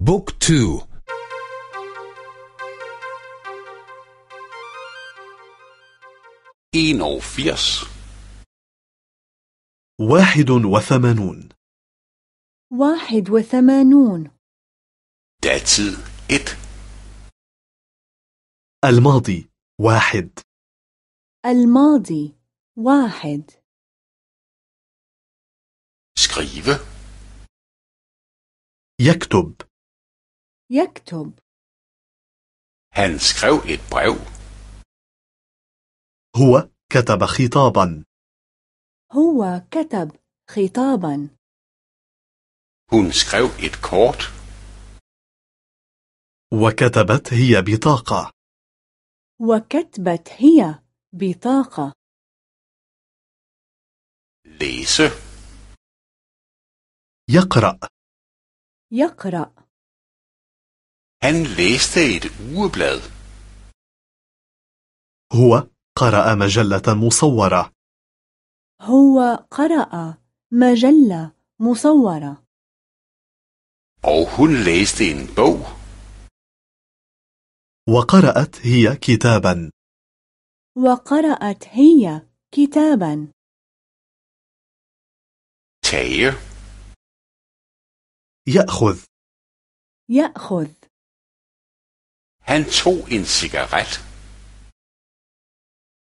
بوك تو. إين وفيرس واحد وثمانون. واحد وثمانون. Tid et. الماضي واحد. الماضي واحد. Skrive. يكتب. يكتب. Han skrev et brev. هو كتب خطابا. هو كتب خطابا. Hun skrev et kort. وكتبت هي بطاقة. وكتبت هي بطاقة. Læse. يقرأ. يقرأ. Han læste et ugeblad. هو قرأ مجلة مصورة هو قرأ مجلة مصورة Og hun læste en bog. وقرأت هي كتابا وقرأت هي كتابا Tage. يأخذ يأخذ Han tog en cigaret.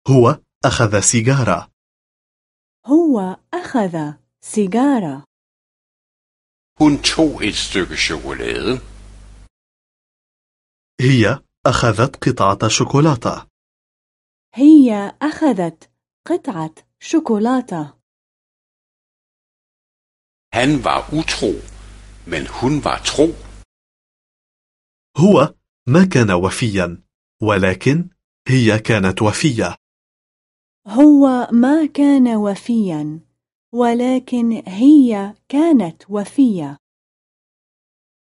هو أخذ سيجارة هو أخذ سيجارة Hun tog et stykke chokolade. هي أخذت قطعة شوكولاتة هي أخذت قطعة شوكولاتة Han var utro, men hun var tro. هو ما كان وفيا ولكن هي كانت وفية. هو ما كان وفيا ولكن هي كانت وفية.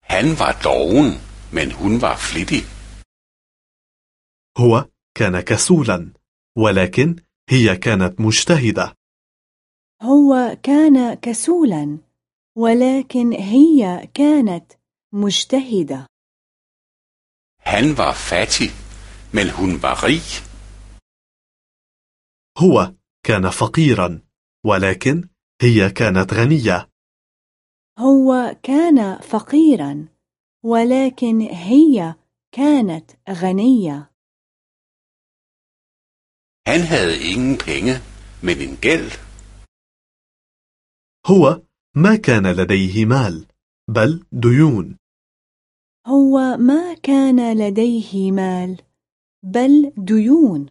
Han var doven, men hun var flittig. هو كان كسولا ولكن هي كانت مجتهدة. هو كان كسولا ولكن هي كانت مجتهدة. Han var fattig, men hun var rig. هو كان فقيرا ولكن هي كانت غنية هو كان فقيرا ولكن هي كانت غنية Han havde ingen penge, men en gæld. هو ما كان لديه مال بل ديون هو ما كان لديه مال بل ديون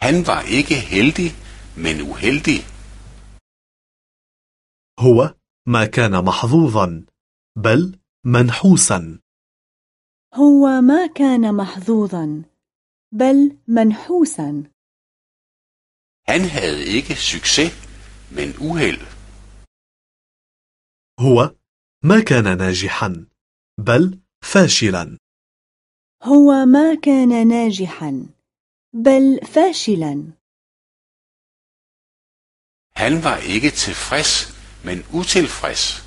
Han var ikke heldig, men uheldig. هو ما كان محظوظا بل منحوسا هو ما كان محظوظا بل منحوسا Han havde ikke succes, men uheld. هو ما كان ناجحا بل فاشلا. هو ما كان ناجحا بل فاشلا. Han var ikke tilfreds, men utilfreds.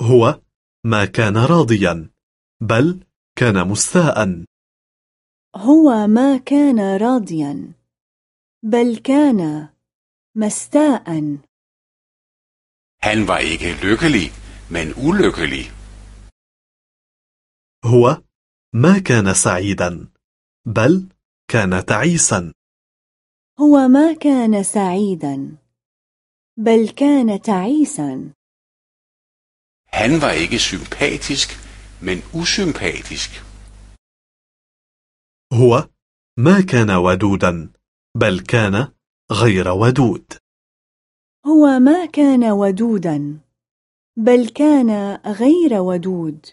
هو ما كان راضيا بل كان مستاء. هو ما كان راضيا بل كان مستاء. Han var ikke lykkelig, men ulykkelig. هو ما كان سعيدا بل كان تعيسا هو ما كان سعيدا بل كان تعيسا Han var ikke sympatisk, men usympatisk. هو ما كان ودودا بل كان غير ودود هو ما كان ودودا بل كان غير ودود.